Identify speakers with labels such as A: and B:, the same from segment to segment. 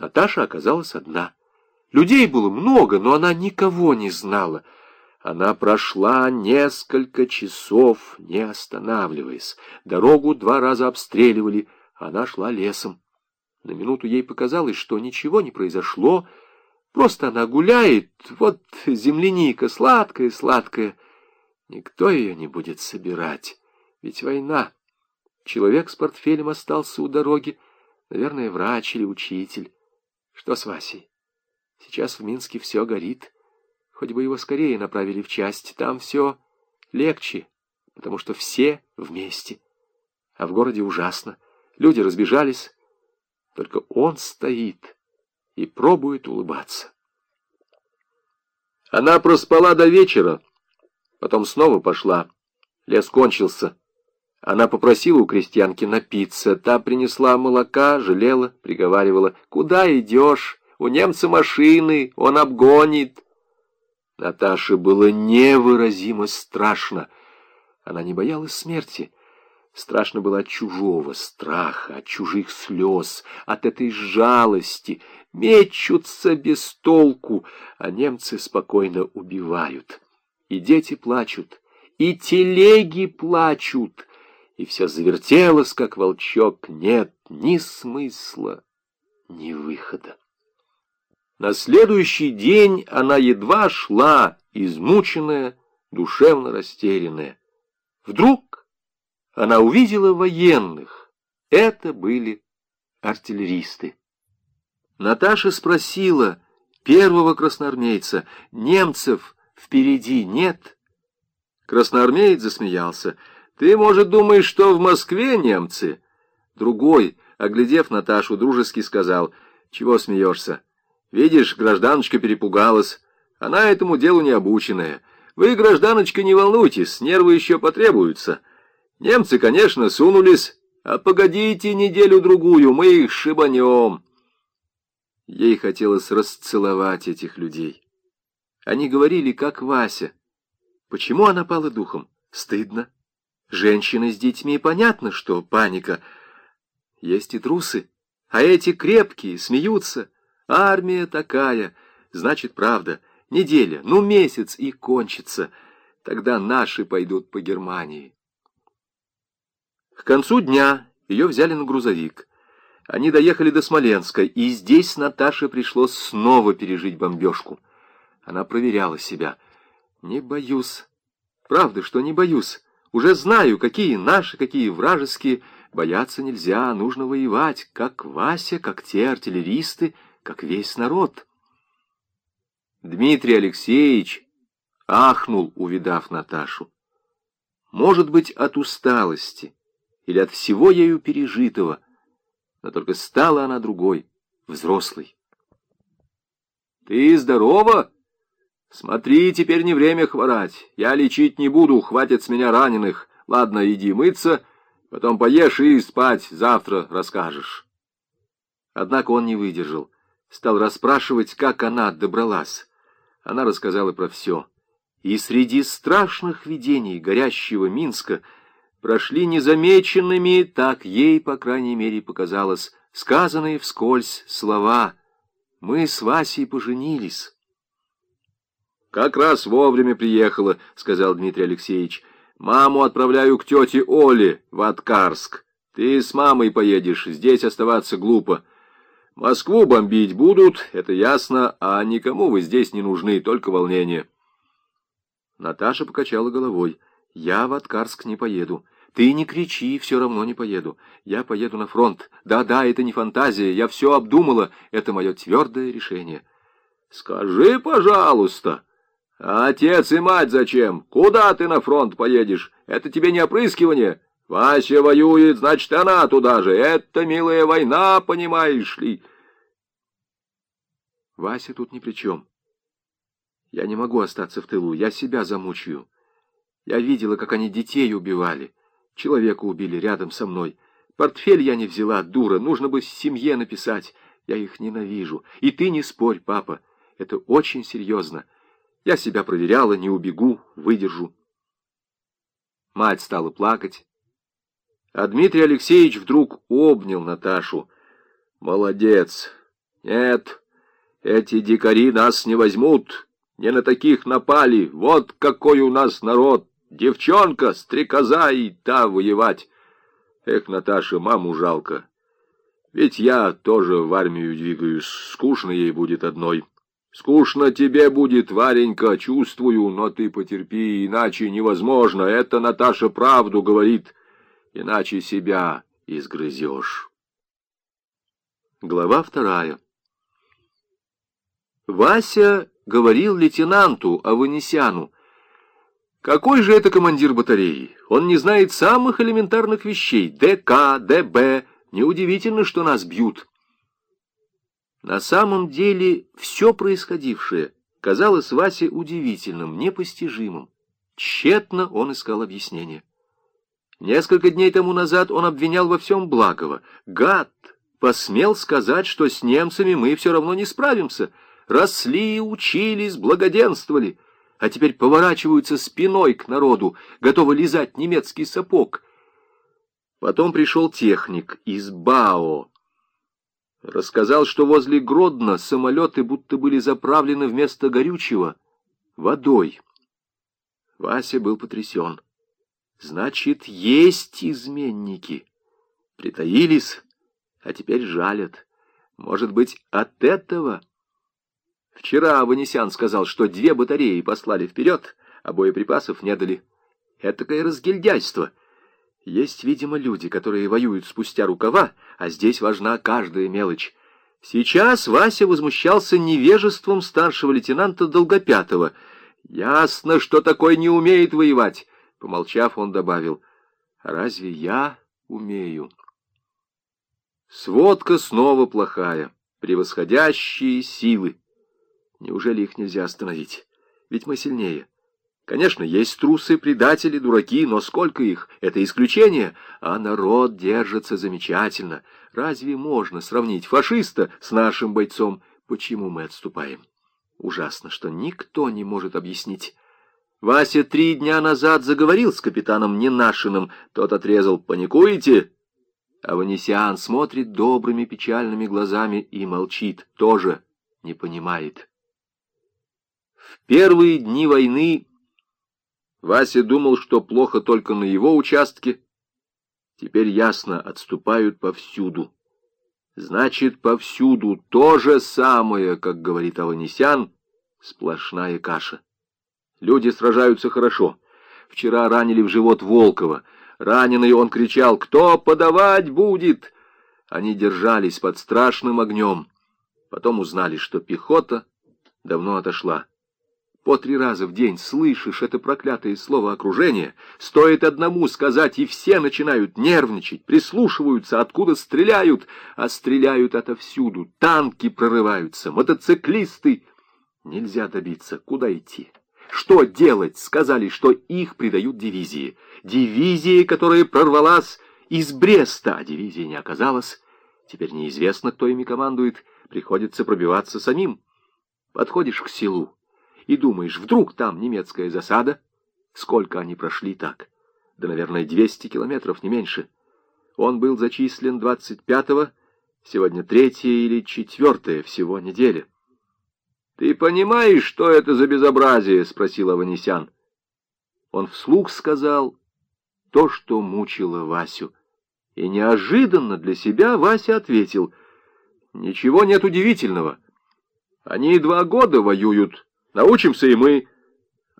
A: Наташа оказалась одна. Людей было много, но она никого не знала. Она прошла несколько часов, не останавливаясь. Дорогу два раза обстреливали, она шла лесом. На минуту ей показалось, что ничего не произошло, просто она гуляет, вот земляника сладкая-сладкая. Никто ее не будет собирать, ведь война. Человек с портфелем остался у дороги, наверное, врач или учитель. Что с Васей? Сейчас в Минске все горит. Хоть бы его скорее направили в часть, там все легче, потому что все вместе. А в городе ужасно. Люди разбежались, только он стоит и пробует улыбаться. Она проспала до вечера, потом снова пошла. Лес кончился. Она попросила у крестьянки напиться. Та принесла молока, жалела, приговаривала. «Куда идешь? У немца машины, он обгонит». Наташе было невыразимо страшно. Она не боялась смерти. Страшно было от чужого страха, от чужих слез, от этой жалости. Мечутся без толку, а немцы спокойно убивают. И дети плачут, и телеги плачут, и все завертелось, как волчок. Нет ни смысла, ни выхода. На следующий день она едва шла, измученная, душевно растерянная. Вдруг она увидела военных. Это были артиллеристы. Наташа спросила первого красноармейца, немцев впереди нет? Красноармеец засмеялся. Ты, может, думаешь, что в Москве немцы? Другой, оглядев Наташу, дружески сказал, чего смеешься? Видишь, гражданочка перепугалась. Она этому делу не обученная. Вы, гражданочка, не волнуйтесь, нервы еще потребуются. Немцы, конечно, сунулись, а погодите неделю-другую, мы их шибанем. Ей хотелось расцеловать этих людей. Они говорили, как Вася. Почему она пала духом? Стыдно. Женщины с детьми, понятно, что паника. Есть и трусы, а эти крепкие, смеются. Армия такая, значит, правда. Неделя, ну месяц и кончится. Тогда наши пойдут по Германии. К концу дня ее взяли на грузовик. Они доехали до Смоленска, и здесь Наташе пришлось снова пережить бомбежку. Она проверяла себя. «Не боюсь. Правда, что не боюсь. Уже знаю, какие наши, какие вражеские. Бояться нельзя, нужно воевать, как Вася, как те артиллеристы, как весь народ. Дмитрий Алексеевич ахнул, увидав Наташу. Может быть, от усталости или от всего ею пережитого, но только стала она другой, взрослой. «Ты здорова?» «Смотри, теперь не время хворать. Я лечить не буду, хватит с меня раненых. Ладно, иди мыться, потом поешь и спать, завтра расскажешь». Однако он не выдержал. Стал расспрашивать, как она добралась. Она рассказала про все. И среди страшных видений горящего Минска прошли незамеченными, так ей, по крайней мере, показалось, сказанные вскользь слова «Мы с Васей поженились». «Как раз вовремя приехала», — сказал Дмитрий Алексеевич. «Маму отправляю к тете Оле в Аткарск. Ты с мамой поедешь, здесь оставаться глупо. Москву бомбить будут, это ясно, а никому вы здесь не нужны, только волнение». Наташа покачала головой. «Я в Аткарск не поеду. Ты не кричи, все равно не поеду. Я поеду на фронт. Да-да, это не фантазия, я все обдумала. Это мое твердое решение». «Скажи, пожалуйста», а отец и мать зачем? Куда ты на фронт поедешь? Это тебе не опрыскивание. Вася воюет, значит, она туда же. Это, милая, война, понимаешь ли? Вася тут ни при чем. Я не могу остаться в тылу, я себя замучаю. Я видела, как они детей убивали. Человека убили рядом со мной. Портфель я не взяла, дура, нужно бы семье написать. Я их ненавижу. И ты не спорь, папа, это очень серьезно. Я себя проверяла, не убегу, выдержу. Мать стала плакать. А Дмитрий Алексеевич вдруг обнял Наташу. «Молодец! Нет, эти дикари нас не возьмут, не на таких напали. Вот какой у нас народ! Девчонка, стрекоза и та воевать. Эх, Наташа, маму жалко. Ведь я тоже в армию двигаюсь, скучно ей будет одной. Скучно тебе будет, Варенька, чувствую, но ты потерпи, иначе невозможно. Это Наташа правду говорит, иначе себя изгрызешь. Глава вторая. Вася говорил лейтенанту Аванесяну, какой же это командир батареи? Он не знает самых элементарных вещей. ДК, ДБ. Неудивительно, что нас бьют. На самом деле все происходившее казалось Васе удивительным, непостижимым. Тщетно он искал объяснение. Несколько дней тому назад он обвинял во всем Благова. Гад! Посмел сказать, что с немцами мы все равно не справимся. Росли, учились, благоденствовали а теперь поворачиваются спиной к народу, готовы лизать немецкий сапог. Потом пришел техник из БАО. Рассказал, что возле Гродно самолеты будто были заправлены вместо горючего водой. Вася был потрясен. Значит, есть изменники. Притаились, а теперь жалят. Может быть, от этого... Вчера Ванесян сказал, что две батареи послали вперед, а боеприпасов не дали. Этакое разгильдяйство. Есть, видимо, люди, которые воюют спустя рукава, а здесь важна каждая мелочь. Сейчас Вася возмущался невежеством старшего лейтенанта Долгопятого. «Ясно, что такой не умеет воевать», — помолчав, он добавил. разве я умею?» Сводка снова плохая, превосходящие силы. Неужели их нельзя остановить? Ведь мы сильнее. Конечно, есть трусы, предатели, дураки, но сколько их? Это исключение. А народ держится замечательно. Разве можно сравнить фашиста с нашим бойцом? Почему мы отступаем? Ужасно, что никто не может объяснить. Вася три дня назад заговорил с капитаном Ненашиным. Тот отрезал «Паникуете?» А Ванесиан смотрит добрыми печальными глазами и молчит. Тоже не понимает. В первые дни войны Вася думал, что плохо только на его участке. Теперь ясно, отступают повсюду. Значит, повсюду то же самое, как говорит Аванесян, сплошная каша. Люди сражаются хорошо. Вчера ранили в живот Волкова. Раненый он кричал «Кто подавать будет?» Они держались под страшным огнем. Потом узнали, что пехота давно отошла. По три раза в день слышишь это проклятое слово окружения, стоит одному сказать, и все начинают нервничать, прислушиваются, откуда стреляют, а стреляют отовсюду, танки прорываются, мотоциклисты. Нельзя добиться, куда идти? Что делать? Сказали, что их придают дивизии. Дивизии, которая прорвалась из Бреста, а дивизии не оказалось. Теперь неизвестно, кто ими командует, приходится пробиваться самим. Подходишь к селу и думаешь, вдруг там немецкая засада? Сколько они прошли так? Да, наверное, 200 километров, не меньше. Он был зачислен 25-го, сегодня третье или четвертое всего неделя. «Ты понимаешь, что это за безобразие?» — спросил Аванесян. Он вслух сказал то, что мучило Васю. И неожиданно для себя Вася ответил, «Ничего нет удивительного. Они два года воюют, Научимся и мы.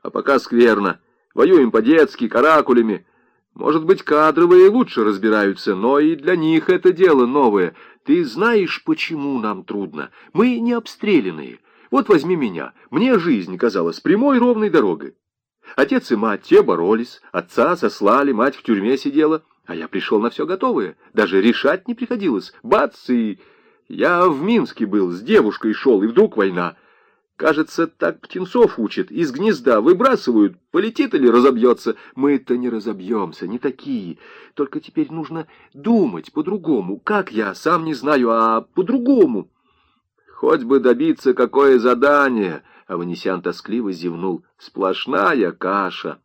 A: А пока скверно. Воюем по-детски, каракулями. Может быть, кадровые лучше разбираются, но и для них это дело новое. Ты знаешь, почему нам трудно? Мы не обстрелянные. Вот возьми меня. Мне жизнь казалась прямой ровной дорогой. Отец и мать те боролись, отца сослали, мать в тюрьме сидела, а я пришел на все готовое. Даже решать не приходилось. Бац, и... Я в Минске был, с девушкой шел, и вдруг война. Кажется, так птенцов учат. Из гнезда выбрасывают, полетит или разобьется. Мы-то не разобьемся, не такие. Только теперь нужно думать по-другому. Как я, сам не знаю, а по-другому. Хоть бы добиться какое задание. Аванесян тоскливо зевнул. Сплошная каша.